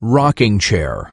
Rocking chair.